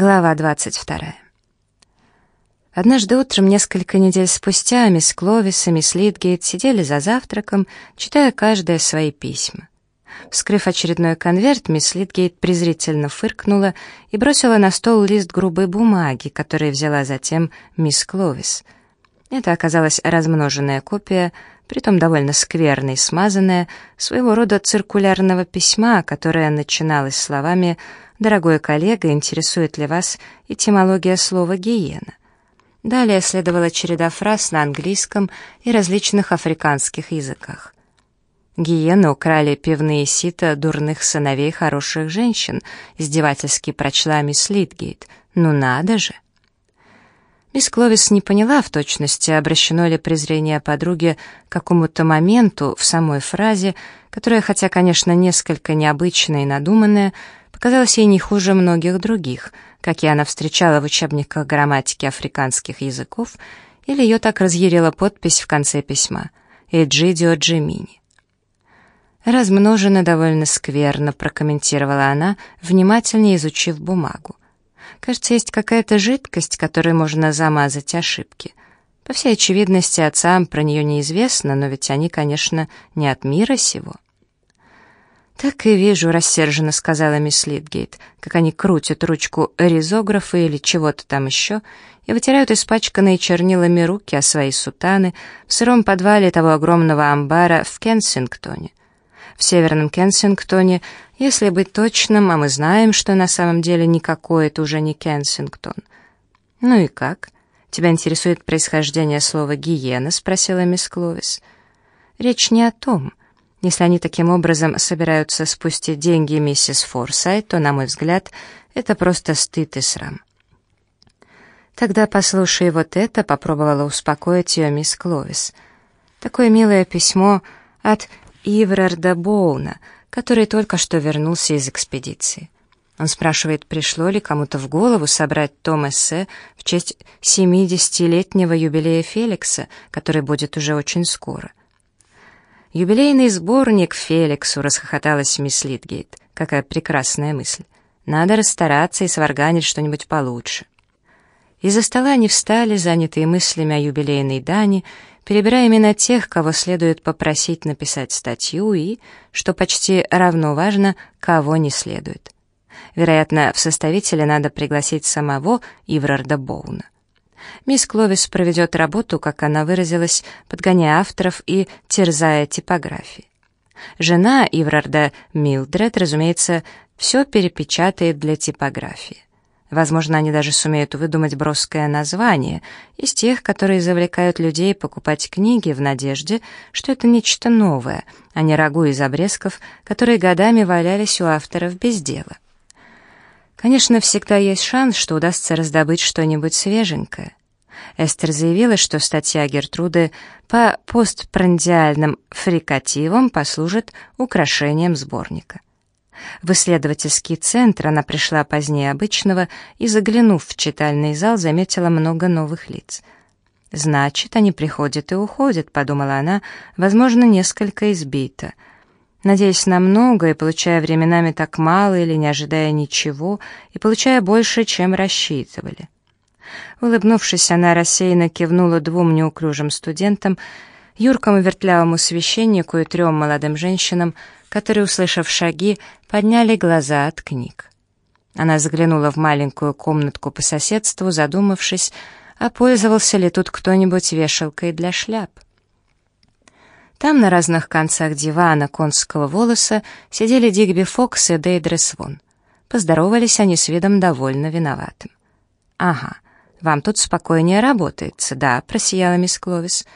Глава 22. Однажды утром, несколько недель спустя, мисс Кловис и мисс Литгейт сидели за завтраком, читая каждое свои письма. Вскрыв очередной конверт, мисс Литгейт презрительно фыркнула и бросила на стол лист грубой бумаги, который взяла затем мисс Кловис. Это оказалась размноженная копия, притом довольно скверная и смазанная, своего рода циркулярного письма, которое начиналось словами «Дорогой коллега, интересует ли вас этимология слова «гиена»?» Далее следовала череда фраз на английском и различных африканских языках. Гиены украли пивные сита дурных сыновей хороших женщин, издевательски прочла мисс Литгейт. Ну надо же! Мисс Кловис не поняла в точности, обращено ли презрение подруги к какому-то моменту в самой фразе, которая, хотя, конечно, несколько необычная и надуманная, показалась ей не хуже многих других, какие она встречала в учебниках грамматики африканских языков, или ее так разъярила подпись в конце письма «Эджидио Джимини». «Размножено довольно скверно», — прокомментировала она, внимательнее изучив бумагу. Кажется, есть какая-то жидкость, которой можно замазать ошибки. По всей очевидности, отцам про нее неизвестно, но ведь они, конечно, не от мира сего. «Так и вижу», — рассерженно сказала мисс Литгейт, как они крутят ручку ризографа или чего-то там еще и вытирают испачканные чернилами руки о свои сутаны в сыром подвале того огромного амбара в Кенсингтоне в северном Кенсингтоне, если быть точным, а мы знаем, что на самом деле никакой это уже не Кенсингтон. «Ну и как? Тебя интересует происхождение слова «гиена»?» — спросила мисс Кловис. «Речь не о том. Если они таким образом собираются спустить деньги миссис Форсайт, то, на мой взгляд, это просто стыд и срам». «Тогда послушай вот это», — попробовала успокоить ее мисс Кловис. «Такое милое письмо от Иврарда Боуна, который только что вернулся из экспедиции. Он спрашивает, пришло ли кому-то в голову собрать том эссе в честь 70-летнего юбилея Феликса, который будет уже очень скоро. «Юбилейный сборник Феликсу», — расхохоталась мисс Литгейт. «Какая прекрасная мысль. Надо расстараться и сварганить что-нибудь получше». Из-за стола они встали, занятые мыслями о юбилейной дане, перебирая имена тех, кого следует попросить написать статью и, что почти равно важно, кого не следует. Вероятно, в составителе надо пригласить самого Иврарда Боуна. Мисс Кловис проведет работу, как она выразилась, подгоняя авторов и терзая типографии. Жена Иврарда Милдред, разумеется, все перепечатает для типографии. Возможно, они даже сумеют выдумать броское название из тех, которые завлекают людей покупать книги в надежде, что это нечто новое, а не рагу из обрезков, которые годами валялись у авторов без дела. Конечно, всегда есть шанс, что удастся раздобыть что-нибудь свеженькое. Эстер заявила, что статья Гертруды по постпрандиальным фрикативам послужит украшением сборника. В исследовательский центр она пришла позднее обычного и, заглянув в читальный зал, заметила много новых лиц. «Значит, они приходят и уходят», — подумала она, возможно, несколько избита. Надеясь на много и получая временами так мало или не ожидая ничего, и получая больше, чем рассчитывали. Улыбнувшись, она рассеянно кивнула двум неуклюжим студентам, юркому вертлявому священнику и трем молодым женщинам, которые, услышав шаги, подняли глаза от книг. Она заглянула в маленькую комнатку по соседству, задумавшись, а пользовался ли тут кто-нибудь вешалкой для шляп. Там на разных концах дивана конского волоса сидели Дигби Фокс и Дейдре Свон. Поздоровались они с видом довольно виноватым. «Ага, вам тут спокойнее работается, да?» — просияла мисс Кловис.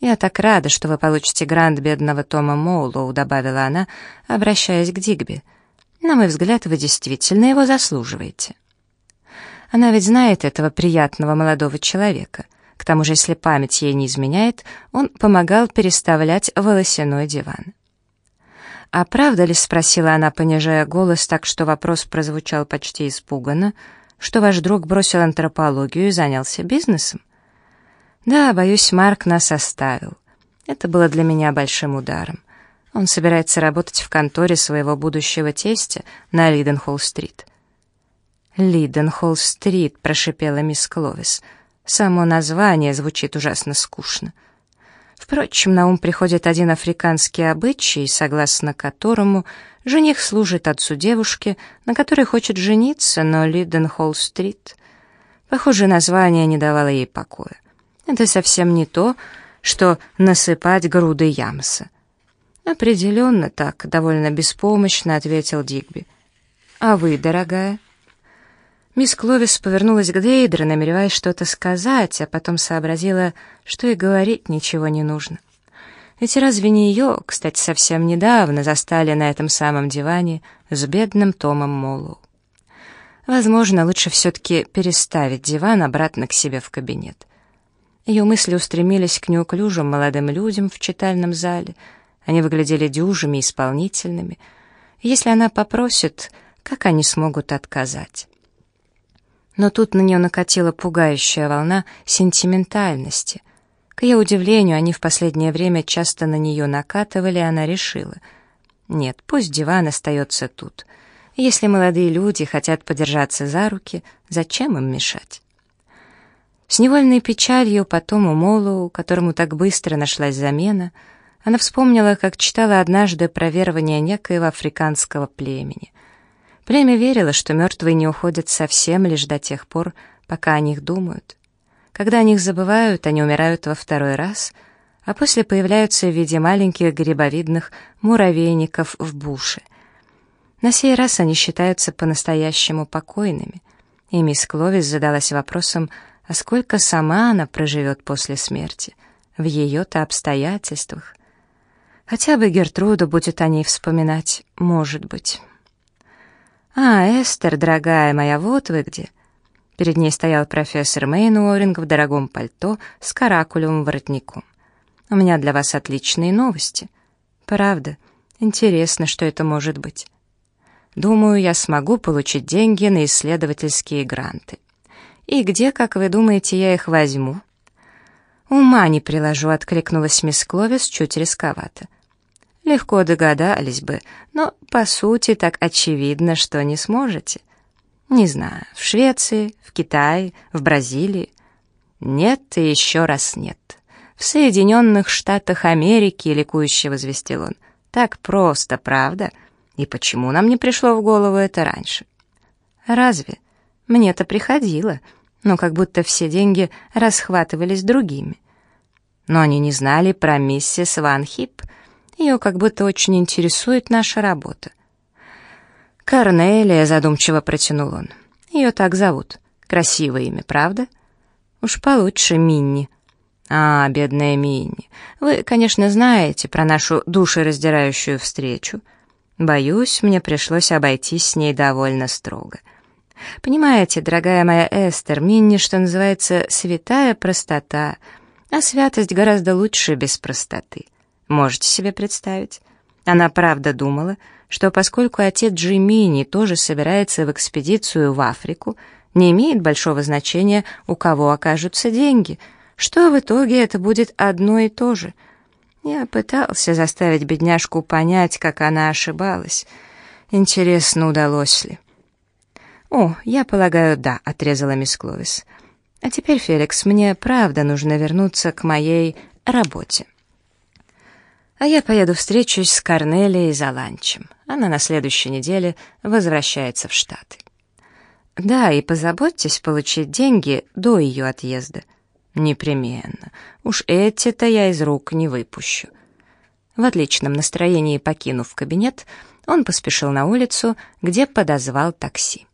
«Я так рада, что вы получите грант бедного Тома Моулоу», — добавила она, обращаясь к Дигби. «На мой взгляд, вы действительно его заслуживаете». Она ведь знает этого приятного молодого человека. К тому же, если память ей не изменяет, он помогал переставлять волосяной диван. «А правда ли?» — спросила она, понижая голос так, что вопрос прозвучал почти испуганно, что ваш друг бросил антропологию и занялся бизнесом? Да, боюсь, Марк нас оставил. Это было для меня большим ударом. Он собирается работать в конторе своего будущего тестя на Лиденхолл-стрит. «Лиденхолл-стрит», — прошипела мисс Кловис. «Само название звучит ужасно скучно». Впрочем, на ум приходит один африканский обычай, согласно которому жених служит отцу девушки, на которой хочет жениться, но Лиденхолл-стрит. Похоже, название не давало ей покоя. Это совсем не то, что насыпать груды ямса. «Определенно так», — довольно беспомощно ответил Дигби. «А вы, дорогая?» Мисс Кловис повернулась к Дейдре, намереваясь что-то сказать, а потом сообразила, что и говорить ничего не нужно. Ведь разве не ее, кстати, совсем недавно застали на этом самом диване с бедным Томом Моллоу? Возможно, лучше все-таки переставить диван обратно к себе в кабинет. Ее мысли устремились к неуклюжим молодым людям в читальном зале. Они выглядели дюжими, исполнительными. Если она попросит, как они смогут отказать? Но тут на нее накатила пугающая волна сентиментальности. К ее удивлению, они в последнее время часто на нее накатывали, и она решила. Нет, пусть диван остается тут. Если молодые люди хотят подержаться за руки, зачем им мешать? С невольной печалью потом у Молу, которому так быстро нашлась замена, она вспомнила, как читала однажды про верование некоего африканского племени. Племя верило, что мертвые не уходят совсем лишь до тех пор, пока о них думают. Когда о них забывают, они умирают во второй раз, а после появляются в виде маленьких грибовидных муравейников в буше. На сей раз они считаются по-настоящему покойными, и мисс Кловис задалась вопросом, а сколько сама она проживет после смерти, в ее-то обстоятельствах. Хотя бы Гертруду будет о ней вспоминать, может быть. «А, Эстер, дорогая моя, вот вы где!» Перед ней стоял профессор Мэйн Уоринг в дорогом пальто с каракулевым воротником. «У меня для вас отличные новости. Правда, интересно, что это может быть. Думаю, я смогу получить деньги на исследовательские гранты. И где, как вы думаете, я их возьму?» «Ума не приложу», — откликнулась мисс Кловис чуть рисковато. Легко догадались бы, но по сути так очевидно, что не сможете. Не знаю, в Швеции, в Китае, в Бразилии. Нет и еще раз нет. В Соединенных Штатах Америки, ликующе возвестил он. Так просто, правда? И почему нам не пришло в голову это раньше? Разве? Мне-то приходило, но как будто все деньги расхватывались другими. Но они не знали про миссис Ван Хип — ее как будто очень интересует наша работа. «Корнелия», — задумчиво протянул он. «Ее так зовут. Красивое имя, правда?» «Уж получше Минни». «А, бедная Минни, вы, конечно, знаете про нашу душераздирающую встречу. Боюсь, мне пришлось обойтись с ней довольно строго. Понимаете, дорогая моя Эстер, Минни, что называется, святая простота, а святость гораздо лучше без простоты. Можете себе представить? Она правда думала, что поскольку отец Джимини тоже собирается в экспедицию в Африку, не имеет большого значения, у кого окажутся деньги, что в итоге это будет одно и то же. Я пытался заставить бедняжку понять, как она ошибалась. Интересно, удалось ли? «О, я полагаю, да», — отрезала мисс Кловис. «А теперь, Феликс, мне правда нужно вернуться к моей работе». А я поеду встречусь с Корнелией за ланчем. Она на следующей неделе возвращается в Штаты. Да, и позаботьтесь получить деньги до ее отъезда. Непременно. Уж эти-то я из рук не выпущу. В отличном настроении покинув кабинет, он поспешил на улицу, где подозвал такси.